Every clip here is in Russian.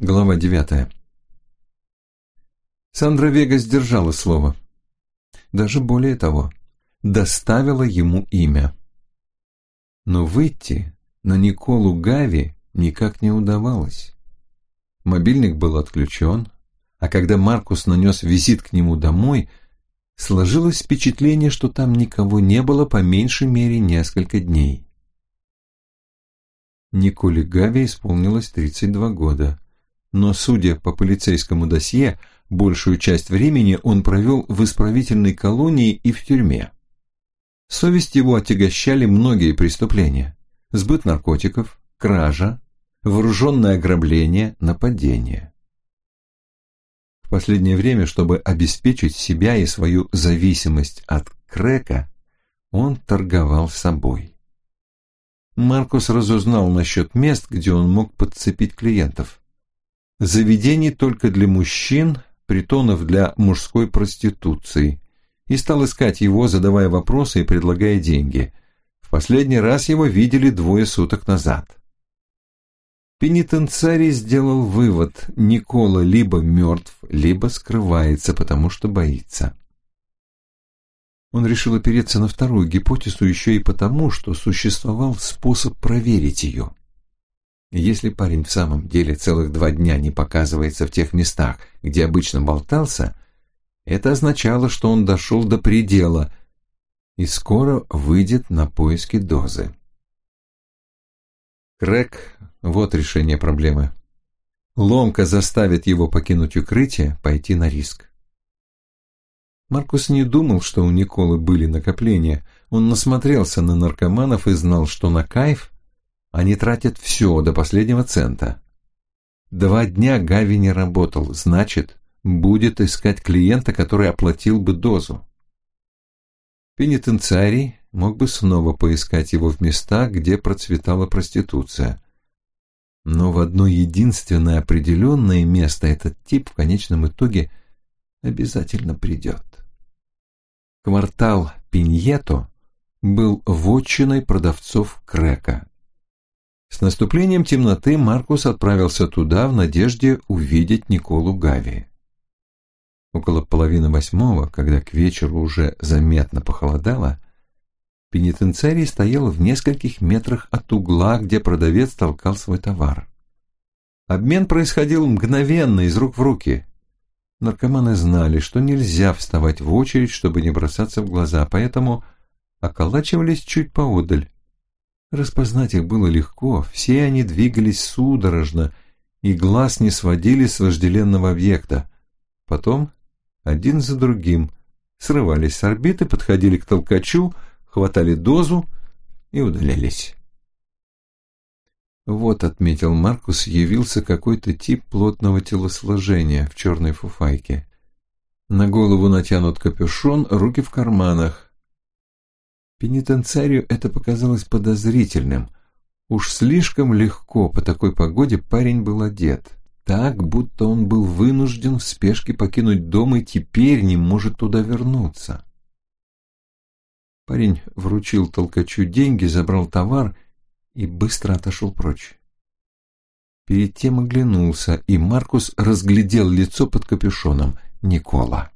Глава девятая. Сандра Вега сдержала слово. Даже более того, доставила ему имя. Но выйти на Николу Гави никак не удавалось. Мобильник был отключен, а когда Маркус нанес визит к нему домой, сложилось впечатление, что там никого не было по меньшей мере несколько дней. Николе Гави исполнилось 32 года, но, судя по полицейскому досье, большую часть времени он провел в исправительной колонии и в тюрьме. Совесть его отягощали многие преступления – сбыт наркотиков, кража, вооруженное ограбление, нападение. В последнее время, чтобы обеспечить себя и свою зависимость от крека, он торговал собой. Маркус разузнал насчет мест, где он мог подцепить клиентов. Заведений только для мужчин, притонов для мужской проституции, и стал искать его, задавая вопросы и предлагая деньги. В последний раз его видели двое суток назад. Пенитенциарий сделал вывод, Никола либо мертв, либо скрывается, потому что боится. Он решил опереться на вторую гипотезу еще и потому, что существовал способ проверить ее. Если парень в самом деле целых два дня не показывается в тех местах, где обычно болтался, это означало, что он дошел до предела и скоро выйдет на поиски дозы. Крэк – вот решение проблемы. Ломка заставит его покинуть укрытие, пойти на риск. Маркус не думал, что у Николы были накопления. Он насмотрелся на наркоманов и знал, что на кайф они тратят все до последнего цента. Два дня Гави не работал, значит, будет искать клиента, который оплатил бы дозу. Пенитенциарий мог бы снова поискать его в местах, где процветала проституция. Но в одно единственное определенное место этот тип в конечном итоге обязательно придет. Квартал Пиньето был вотчиной продавцов крека. С наступлением темноты Маркус отправился туда в надежде увидеть Николу Гави. Около половины восьмого, когда к вечеру уже заметно похолодало, пенитенциарий стоял в нескольких метрах от угла, где продавец толкал свой товар. Обмен происходил мгновенно, из рук в руки. Наркоманы знали, что нельзя вставать в очередь, чтобы не бросаться в глаза, поэтому околачивались чуть поодаль, Распознать их было легко, все они двигались судорожно, и глаз не сводили с вожделенного объекта. Потом, один за другим, срывались с орбиты, подходили к толкачу, хватали дозу и удалялись. Вот, отметил Маркус, явился какой-то тип плотного телосложения в черной фуфайке. На голову натянут капюшон, руки в карманах. Пенитенциарию это показалось подозрительным. Уж слишком легко по такой погоде парень был одет. Так, будто он был вынужден в спешке покинуть дом и теперь не может туда вернуться. Парень вручил толкачу деньги, забрал товар и быстро отошел прочь. Перед тем оглянулся, и Маркус разглядел лицо под капюшоном Никола.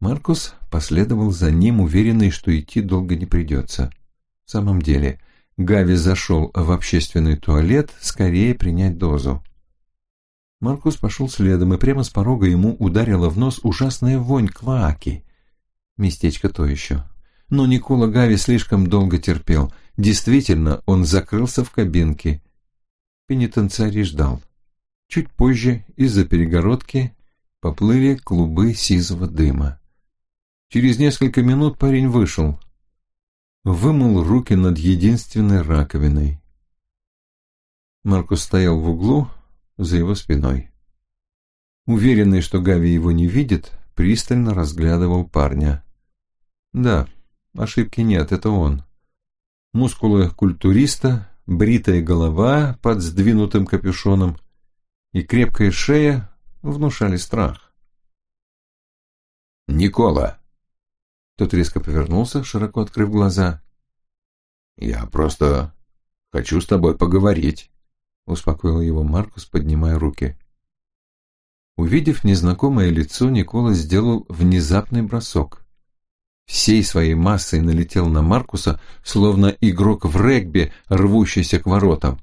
Маркус последовал за ним, уверенный, что идти долго не придется. В самом деле, Гави зашел в общественный туалет скорее принять дозу. Маркус пошел следом, и прямо с порога ему ударила в нос ужасная вонь клоаки. Местечко то еще. Но Никола Гави слишком долго терпел. Действительно, он закрылся в кабинке. Пенитенциарий ждал. Чуть позже из-за перегородки поплыли клубы сизого дыма. Через несколько минут парень вышел. Вымыл руки над единственной раковиной. Маркус стоял в углу за его спиной. Уверенный, что Гави его не видит, пристально разглядывал парня. Да, ошибки нет, это он. Мускулы культуриста, бритая голова под сдвинутым капюшоном и крепкая шея внушали страх. «Никола!» Тот резко повернулся, широко открыв глаза. «Я просто хочу с тобой поговорить». — успокоил его Маркус, поднимая руки. Увидев незнакомое лицо, Никола сделал внезапный бросок. Всей своей массой налетел на Маркуса, словно игрок в регби, рвущийся к воротам.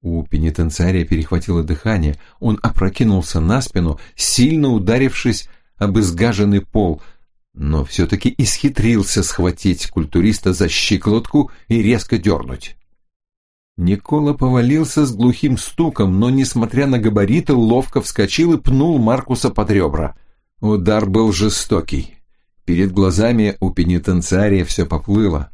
У пенитенциария перехватило дыхание, он опрокинулся на спину, сильно ударившись об изгаженный пол, но все-таки исхитрился схватить культуриста за щиколотку и резко дернуть. Никола повалился с глухим стуком, но, несмотря на габариты, ловко вскочил и пнул Маркуса под ребра. Удар был жестокий. Перед глазами у пенитенциария все поплыло.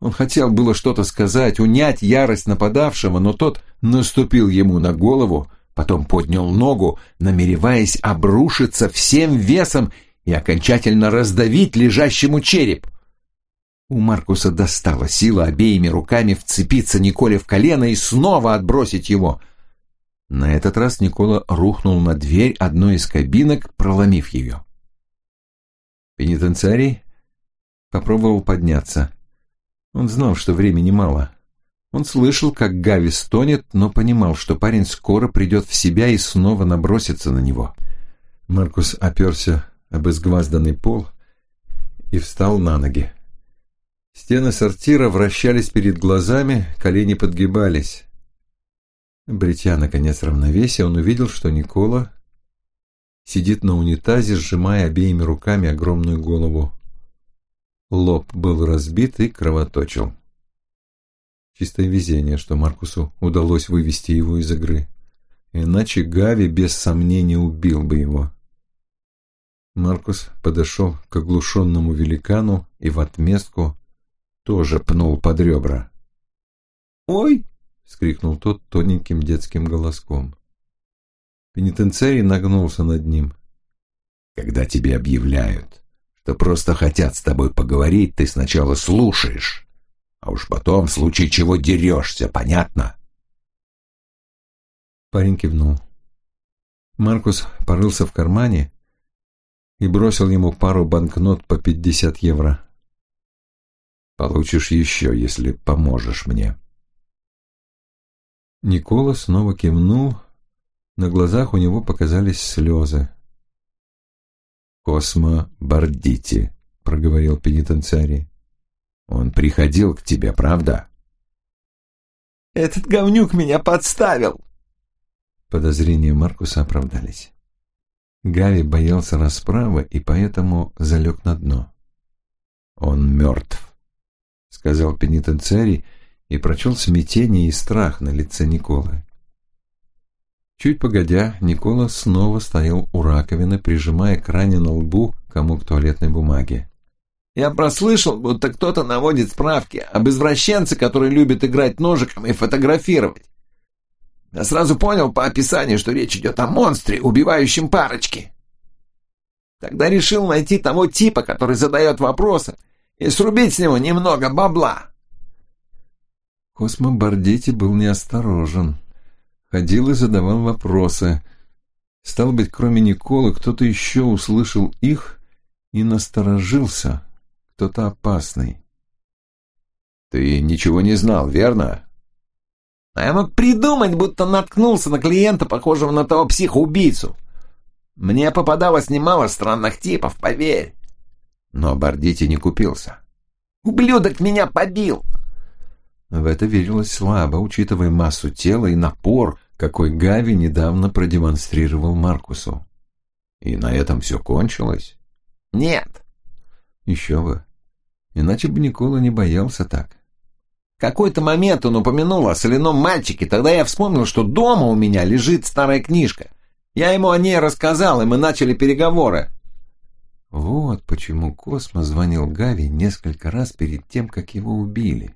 Он хотел было что-то сказать, унять ярость нападавшего, но тот наступил ему на голову, потом поднял ногу, намереваясь обрушиться всем весом и окончательно раздавить лежащему череп. У Маркуса достала сила обеими руками вцепиться Николе в колено и снова отбросить его. На этот раз Никола рухнул на дверь одной из кабинок, проломив ее. Пенитенциарий попробовал подняться. Он знал, что времени мало. Он слышал, как Гави стонет, но понимал, что парень скоро придет в себя и снова набросится на него. Маркус оперся об изгвазданный пол и встал на ноги. Стены сортира вращались перед глазами, колени подгибались. Бритя, наконец, равновесие, он увидел, что Никола сидит на унитазе, сжимая обеими руками огромную голову. Лоб был разбит и кровоточил. Чистое везение, что Маркусу удалось вывести его из игры. Иначе Гави без сомнения убил бы его. Маркус подошел к оглушенному великану и в отместку тоже пнул под ребра. «Ой!» — скрикнул тот тоненьким детским голоском. Пенитенциарий нагнулся над ним. «Когда тебе объявляют, что просто хотят с тобой поговорить, ты сначала слушаешь, а уж потом, в случае чего, дерешься, понятно?» Парень кивнул. Маркус порылся в кармане и бросил ему пару банкнот по пятьдесят евро. Получишь еще, если поможешь мне. Никола снова кивнул. На глазах у него показались слезы. «Космо Бардити», — проговорил пенитенциарий. «Он приходил к тебе, правда?» «Этот говнюк меня подставил!» Подозрения Маркуса оправдались. Гави боялся расправы и поэтому залег на дно. «Он мертв», — сказал пенитенциарий и прочел смятение и страх на лице Николы. Чуть погодя, Никола снова стоял у раковины, прижимая к ране на лбу комок туалетной бумаги. «Я прослышал, будто кто-то наводит справки об извращенце, который любит играть ножиком и фотографировать. Я сразу понял по описанию, что речь идет о монстре, убивающем парочки. Тогда решил найти того типа, который задает вопросы, и срубить с него немного бабла. Космо Бардити был неосторожен. Ходил и задавал вопросы. Стал быть, кроме Николы, кто-то еще услышал их и насторожился. Кто-то опасный. «Ты ничего не знал, верно?» «А я мог придумать, будто наткнулся на клиента, похожего на того психоубийцу. Мне попадалось немало странных типов, поверь. Но Бардити не купился. «Ублюдок меня побил!» В это верилось слабо, учитывая массу тела и напор, какой Гави недавно продемонстрировал Маркусу. И на этом все кончилось? Нет. Еще бы. Иначе бы Никола не боялся так. Какой-то момент он упомянул о соляном мальчике, тогда я вспомнил, что дома у меня лежит старая книжка. Я ему о ней рассказал, и мы начали переговоры. Вот почему Космо звонил Гави несколько раз перед тем, как его убили.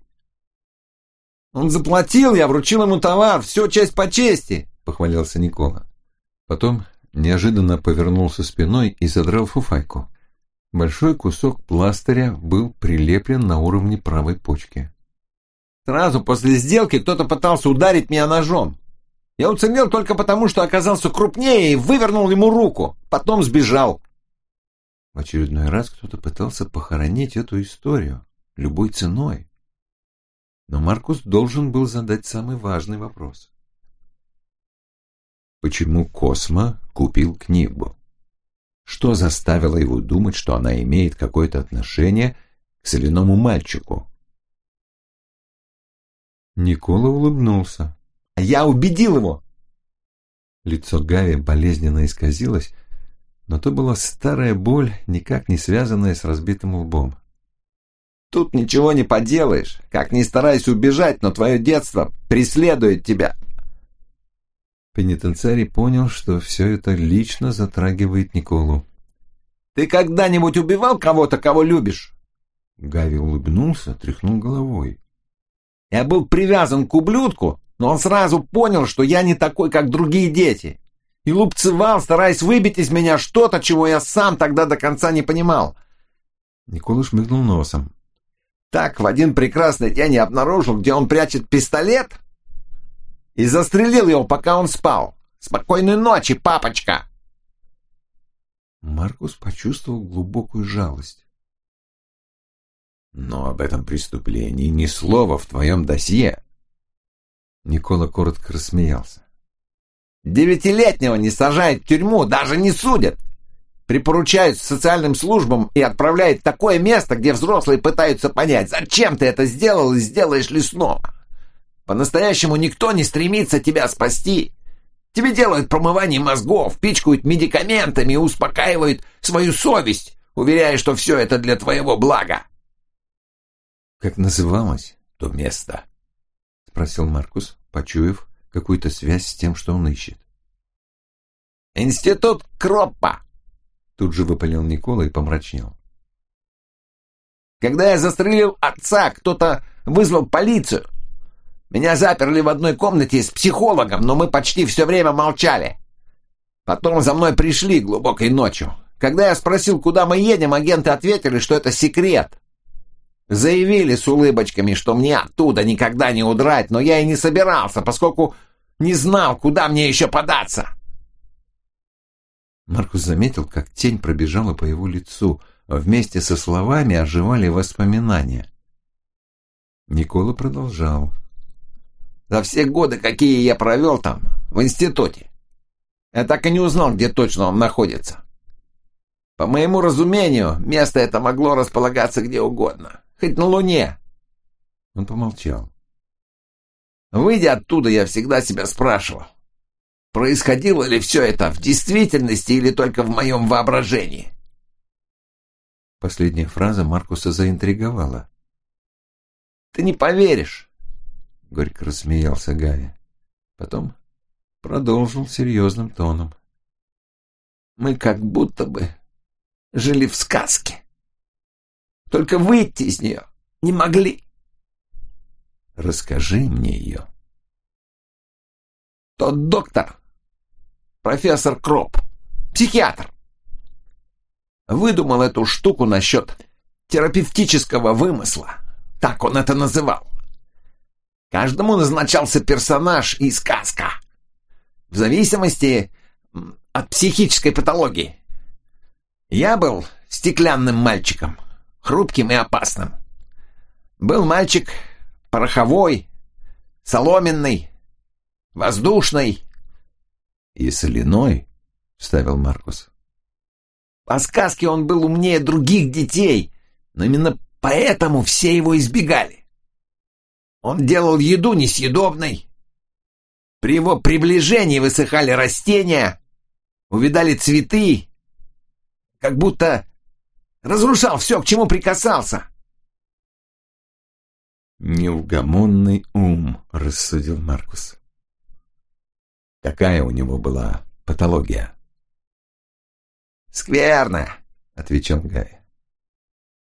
«Он заплатил, я вручил ему товар, все честь по чести», — похвалился Никола. Потом неожиданно повернулся спиной и задрал фуфайку. Большой кусок пластыря был прилеплен на уровне правой почки. «Сразу после сделки кто-то пытался ударить меня ножом. Я уцелел только потому, что оказался крупнее и вывернул ему руку, потом сбежал». В очередной раз кто-то пытался похоронить эту историю любой ценой. Но Маркус должен был задать самый важный вопрос. почему Космо купил книгу. Что заставило его думать, что она имеет какое-то отношение к соляному мальчику? Никола улыбнулся. «А я убедил его!» Лицо Гави болезненно исказилось, но то была старая боль, никак не связанная с разбитым лбом. «Тут ничего не поделаешь. Как ни старайся убежать, но твое детство преследует тебя. Пенитенциарий понял, что все это лично затрагивает Николу. «Ты когда-нибудь убивал кого-то, кого любишь?» Гави улыбнулся, тряхнул головой. «Я был привязан к ублюдку, но он сразу понял, что я не такой, как другие дети, и лупцевал, стараясь выбить из меня что-то, чего я сам тогда до конца не понимал». Никола шмыгнул носом. «Так, в один прекрасный день я обнаружил, где он прячет пистолет, и застрелил его, пока он спал. Спокойной ночи, папочка!» Маркус почувствовал глубокую жалость. «Но об этом преступлении ни слова в твоем досье!» Никола коротко рассмеялся. «Девятилетнего не сажают в тюрьму, даже не судят! Припоручают социальным службам и отправляют в такое место, где взрослые пытаются понять, зачем ты это сделал и сделаешь ли снова!» По-настоящему никто не стремится тебя спасти. Тебе делают промывание мозгов, пичкают медикаментами и успокаивают свою совесть, уверяя, что все это для твоего блага. «Как называлось то место?» — спросил Маркус, почуяв какую-то связь с тем, что он ищет. «Институт Кроппа!» Тут же выпалил Никола и помрачнел. «Когда я застрелил отца, кто-то вызвал полицию. Меня заперли в одной комнате с психологом, но мы почти все время молчали. Потом за мной пришли глубокой ночью. Когда я спросил, куда мы едем, агенты ответили, что это секрет. Заявили с улыбочками, что мне оттуда никогда не удрать, но я и не собирался, поскольку не знал, куда мне еще податься. Маркус заметил, как тень пробежала по его лицу, вместе со словами оживали воспоминания. Никола продолжал за все годы, какие я провел там, в институте. Я так и не узнал, где точно он находится. По моему разумению, место это могло располагаться где угодно, хоть на Луне. Он помолчал. Выйдя оттуда, я всегда себя спрашивал, происходило ли все это в действительности или только в моем воображении. Последняя фраза Маркуса заинтриговала. «Ты не поверишь, горько рассмеялся Гави. Потом продолжил серьезным тоном. Мы как будто бы жили в сказке. Только выйти из нее не могли. Расскажи мне ее. Тот доктор, профессор Кроп, психиатр, выдумал эту штуку насчет терапевтического вымысла. Так он это называл. Каждому назначался персонаж и сказка. В зависимости от психической патологии. Я был стеклянным мальчиком, хрупким и опасным. Был мальчик пороховой, соломенный, воздушный. «И соляной», — вставил Маркус. По сказке он был умнее других детей, но именно поэтому все его избегали. Он делал еду несъедобной. При его приближении высыхали растения, увидали цветы, как будто разрушал все, к чему прикасался. «Неугомонный ум», — рассудил Маркус. Какая у него была патология? «Скверно», — отвечал Гай.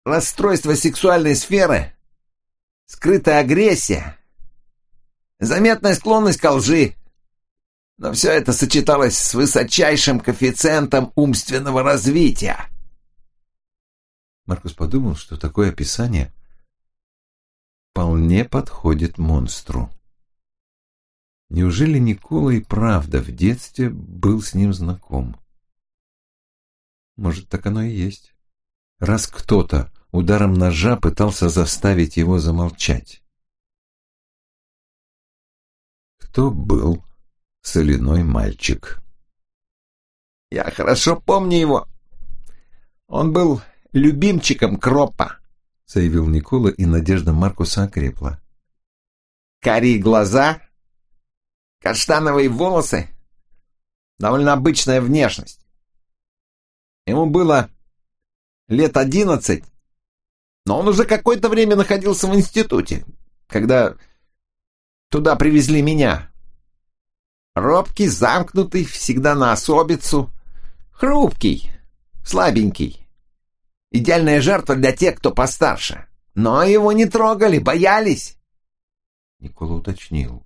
«Расстройство сексуальной сферы скрытая агрессия, заметная склонность к лжи. Но все это сочеталось с высочайшим коэффициентом умственного развития. Маркус подумал, что такое описание вполне подходит монстру. Неужели Никола и правда в детстве был с ним знаком? Может, так оно и есть. Раз кто-то ударом ножа пытался заставить его замолчать. «Кто был?» — соляной мальчик. Я хорошо помню его. Он был любимчиком Кропа, заявил Никола, и надежда Маркуса окрепла. Карие глаза, каштановые волосы, довольно обычная внешность. Ему было лет одиннадцать, но он уже какое-то время находился в институте, когда туда привезли меня. Робкий, замкнутый, всегда на особицу, хрупкий, слабенький. Идеальная жертва для тех, кто постарше. Но его не трогали, боялись. Никола уточнил.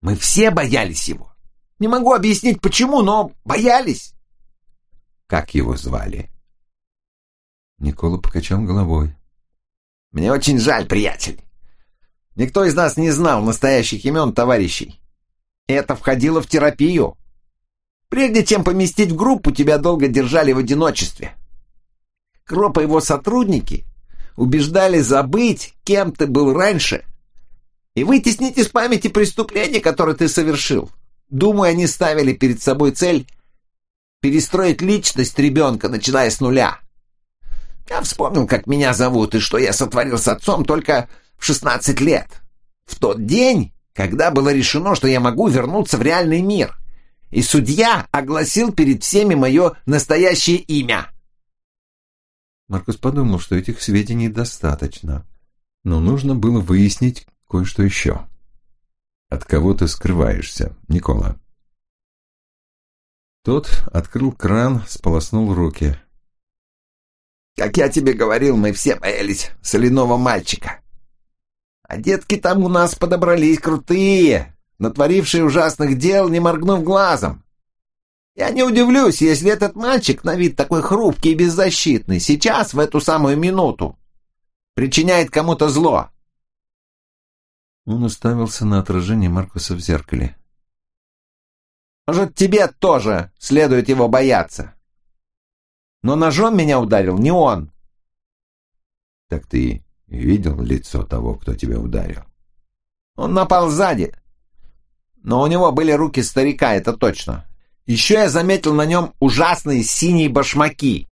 Мы все боялись его. Не могу объяснить, почему, но боялись. Как его звали? Никола покачал головой. Мне очень жаль, приятель. Никто из нас не знал настоящих имен товарищей. Это входило в терапию. Прежде чем поместить в группу, тебя долго держали в одиночестве. Кроп и его сотрудники убеждали забыть, кем ты был раньше, и вытеснить из памяти преступления, которые ты совершил. Думаю, они ставили перед собой цель перестроить личность ребенка, начиная с нуля. Я вспомнил, как меня зовут и что я сотворил с отцом только в 16 лет. В тот день, когда было решено, что я могу вернуться в реальный мир. И судья огласил перед всеми мое настоящее имя. Маркус подумал, что этих сведений достаточно, но нужно было выяснить кое-что еще. От кого ты скрываешься, Никола? Тот открыл кран, сполоснул руки. Как я тебе говорил, мы все боялись соляного мальчика. А детки там у нас подобрались крутые, натворившие ужасных дел, не моргнув глазом. Я не удивлюсь, если этот мальчик, на вид такой хрупкий и беззащитный, сейчас, в эту самую минуту, причиняет кому-то зло. Он уставился на отражение Маркуса в зеркале. Может, тебе тоже следует его бояться. Но ножом меня ударил не он. Так ты видел лицо того, кто тебя ударил? Он напал сзади. Но у него были руки старика, это точно. Еще я заметил на нем ужасные синие башмаки.